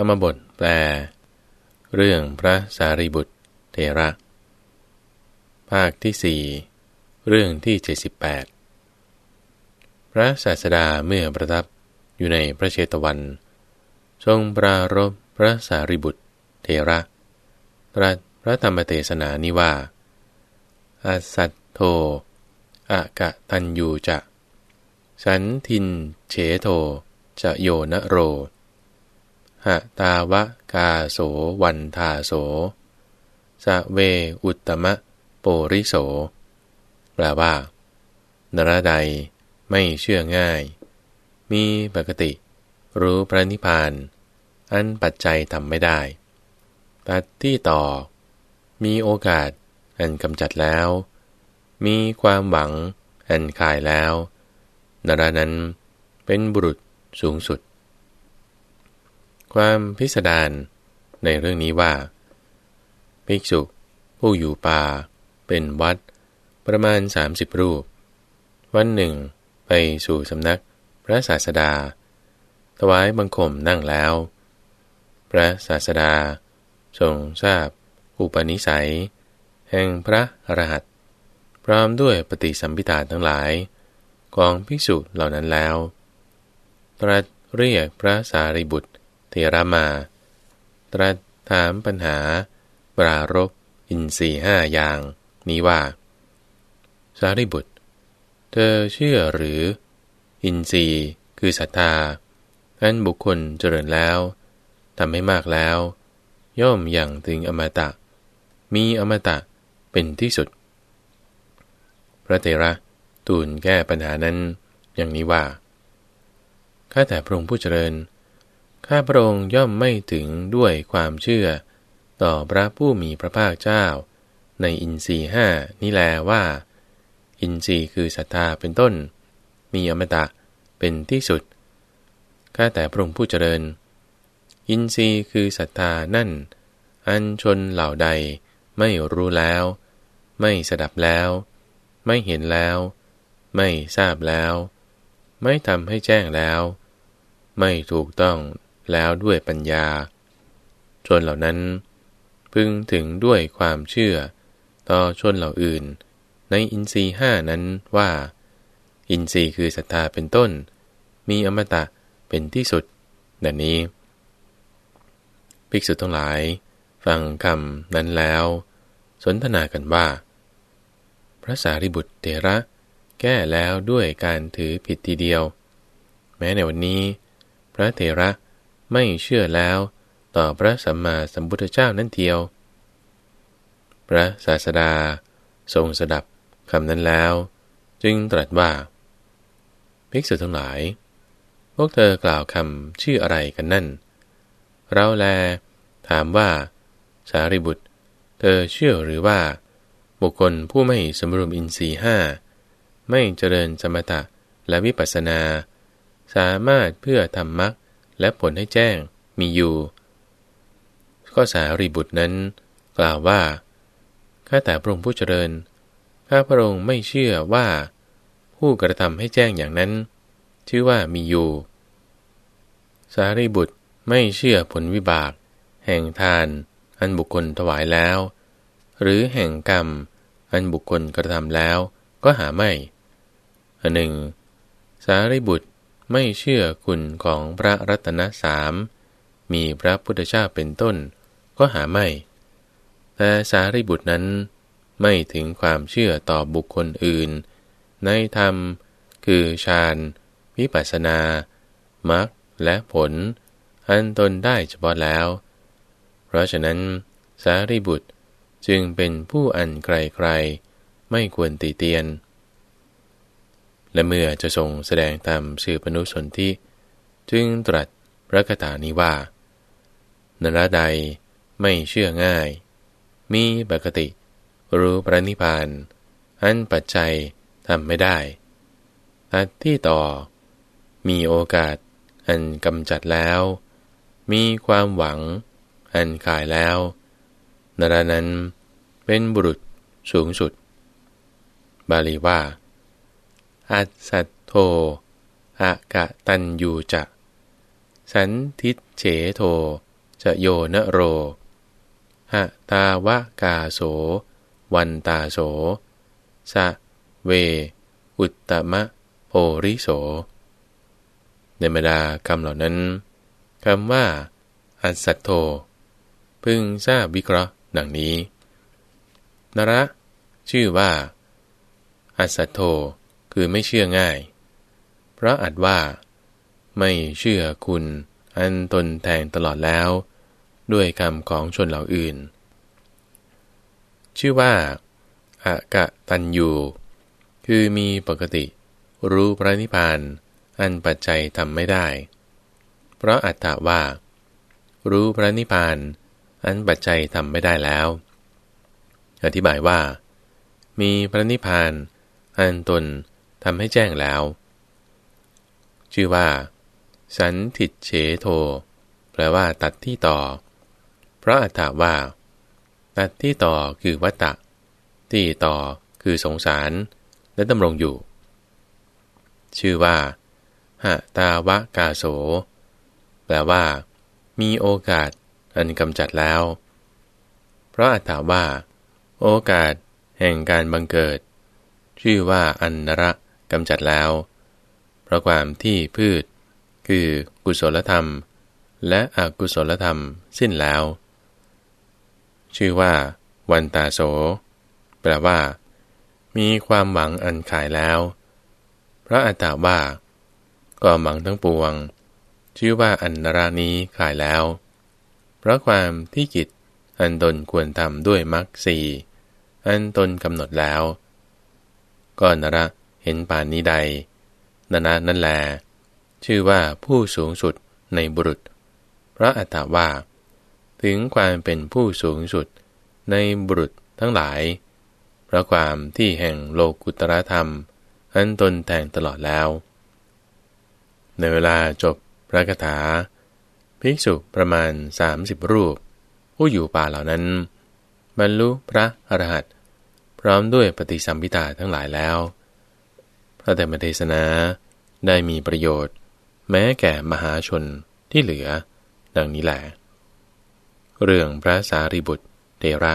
ธรรมบทแปล เรื่องพระสารีบุตรเทระ ภาคที่สี่เรื่องที่เจ็ดสิบแปดพระศาสดาเมื่อประทับอยู่ในพระเชตวัน ทรงปรารบพระสารีบุตรเทระ ตรัสพระธรรมเทศนานิว่า อาสัตโทอากะตันยูจะ สันทินเฉโท จะโยนโร หตาวะกาโสวันทาโสสะเวอุตตมะโปริโส แปลว่า นรใดไม่เชื่อง่าย มีปกติ รู้พระนิพพาน อันปัจจัยทำไม่ได้ ตัดที่ต่อ มีโอกาสอันกำจัดแล้ว มีความหวังอันคายแล้ว นรานั้นเป็นบุรุษสูงสุด ความพิสดารในเรื่องนี้ว่า ภิกษุผู้อยู่ป่า เป็นวัด ประมาณ 30 รูป วันหนึ่ง ไปสู่สำนักพระศาสดา ถวายบังคมนั่งแล้ว พระศาสดา ทรงทราบ อุปนิสัย แห่งพระอรหันต์พร้อมด้วยปฏิสัมพิธาทั้งหลายของภิกษุเหล่านั้นแล้ว ตรัสเรียกพระสารีบุตร เทระมา ตรัสถามปัญหา ปรารบอินทรีห้าอย่าง นี้ว่า สารีบุตร เธอเชื่อหรือ อินทรีย์คือศรัทธาอันบุคคลเจริญแล้วทำให้มากแล้ว ย่อมอย่างถึงอมตะ มีอมตะเป็นที่สุด พระเทระตูนแก้ปัญหานั้นอย่างนี้ว่า ข้าแต่พระองค์ผู้เจริญ ข้าพระองค์ย่อมไม่ถึงด้วยความเชื่อ ต่อพระผู้มีพระภาคเจ้า ในอินทรีห้านี่แลว่า อินทรีคือศรัทธาเป็นต้น มีอมตะเป็นที่สุดข้าแต่พระองค์ผู้เจริญ อินทรีคือศรัทธานั่น อันชนเหล่าใดไม่รู้แล้ว ไม่สดับแล้ว ไม่เห็นแล้ว ไม่ทราบแล้ว ไม่ทำให้แจ้งแล้ว ไม่ถูกต้อง แล้วด้วยปัญญา ชนเหล่านั้น พึงถึงด้วยความเชื่อ ต่อชนเหล่าอื่น ในอินทรีห้านั้นว่า อินทรีคือศรัทธาเป็นต้น มีอมตะเป็นที่สุดดังนี้ ภิกษุทั้งหลาย ฟังคำนั้นแล้ว สนทนากันว่า พระสารีบุตรเถระ แก้แล้วด้วยการถือผิดทีเดียว แม้ในวันนี้ พระเถระ ไม่เชื่อแล้วต่อพระสัมมาสัมพุทธเจ้านั่นเทียว พระศาสดา ทรงสดับคำนั้นแล้ว จึงตรัสว่าภิกษุทั้งหลาย พวกเธอกล่าวคำชื่ออะไรกันนั่น เราแล ถามว่า สารีบุตร เธอเชื่อหรือว่า บุคคลผู้ไม่สมรุมอินทรีห้าไม่เจริญสมถะและวิปัสสนา สามารถเพื่อทำมรรค และผลให้แจ้งมีอยู่ ก็สารีบุตรนั้น กล่าวว่า ข้าแต่พระองค์ผู้เจริญ ข้าพระองค์ไม่เชื่อว่า ผู้กระทำให้แจ้งอย่างนั้น ชื่อว่ามีอยู่ สารีบุตรไม่เชื่อผลวิบาก แห่งทาน อันบุคคลถวายแล้ว หรือแห่งกรรม อันบุคคลกระทำแล้วก็หาไม่อันหนึ่ง สารีบุตร ไม่เชื่อคุณของพระรัตนสาม มีพระพุทธเจ้าเป็นต้น ก็หาไม่ แต่สารีบุตรนั้น ไม่ถึงความเชื่อต่อบุคคลอื่น ในธรรม คือฌานวิปัสสนามรรคและผล อันตนได้เฉพาะแล้ว เพราะฉะนั้น สารีบุตรจึงเป็นผู้อันไกลๆไม่ควรตีเตียน และเมื่อจะทรงแสดงตามสื่อปนุสนที่จึงตรัสพระคาถานี้ว่านรใดไม่เชื่อง่าย มีปกติ รู้พระนิพพาน อันปัจจัยทำไม่ได้ตัดที่ต่อ มีโอกาสอันกำจัดแล้ว มีความหวังอันขายแล้วนรานั้นเป็นบุรุษสูงสุด บาลีว่า อัสัตโทอะกะตันยูจะ สันทิเฉโท จะโยนโรหะตาวะกาโส วันตาโส สะเว อุตตมะโพริโส ในบรรดาคำเหล่านั้นคำว่า อัสัตโธพึงทราบวิเคราะห์ดังนี้นระ ชื่อว่า อัสัตโธ คือไม่เชื่อง่าย เพราะอัดว่า ไม่เชื่อคุณอันตนแทงตลอดแล้ว ด้วยคำของชนเหล่าอื่น ชื่อว่าอากะตันยูคือมีปกติ รู้พระนิพพานอันปัจจัยทำไม่ได้ เพราะอัตตาว่า รู้พระนิพพานอันปัจจัยทำไม่ได้แล้ว อธิบายว่า มีพระนิพพานอันตน ทำให้แจ้งแล้ว ชื่อว่า สันติเฉโท แปลว่า ตัดที่ต่อ เพราะอัตถาว่า ตัดที่ต่อคือวัตตะ ที่ต่อคือสงสาร และดำรงอยู่ ชื่อว่าหะตาวะกาโส แปลว่า มีโอกาสอันกำจัดแล้ว เพราะอัตถาว่า โอกาสแห่งการบังเกิด ชื่อว่าอันนระ กำจัดแล้ว เพราะความที่พืช คือกุศลธรรม และอกุศลธรรมสิ้นแล้ว ชื่อว่า วันตาโส แปลว่า มีความหวังอันขายแล้ว พระอัตถาว่า ก็หมังทั้งปวง ชื่อว่าอันนรานี้ขายแล้ว เพราะความที่กิจอันตนควรทำด้วยมรรคสีอันตนกำหนดแล้ว ก็นระ เห็นป่านนี้ใดนานานั่นแล ชื่อว่าผู้สูงสุดในบุรุษ พระอัตถาว่า ถึงความเป็นผู้สูงสุดในบุรุษทั้งหลายเพราะความที่แห่งโลกุตรธรรม อันตนแทงตลอดแล้ว ในเวลาจบพระคาถา ภิกษุประมาณ 30 รูป ผู้อยู่ป่าเหล่านั้น บรรลุพระอรหันต์พร้อมด้วยปฏิสัมพิตาทั้งหลายแล้ว ระธรรมเทศนาได้มีประโยชน์ แม้แก่มหาชนที่เหลือ ดังนี้แหละเรื่องพระสารีบุตรเทระ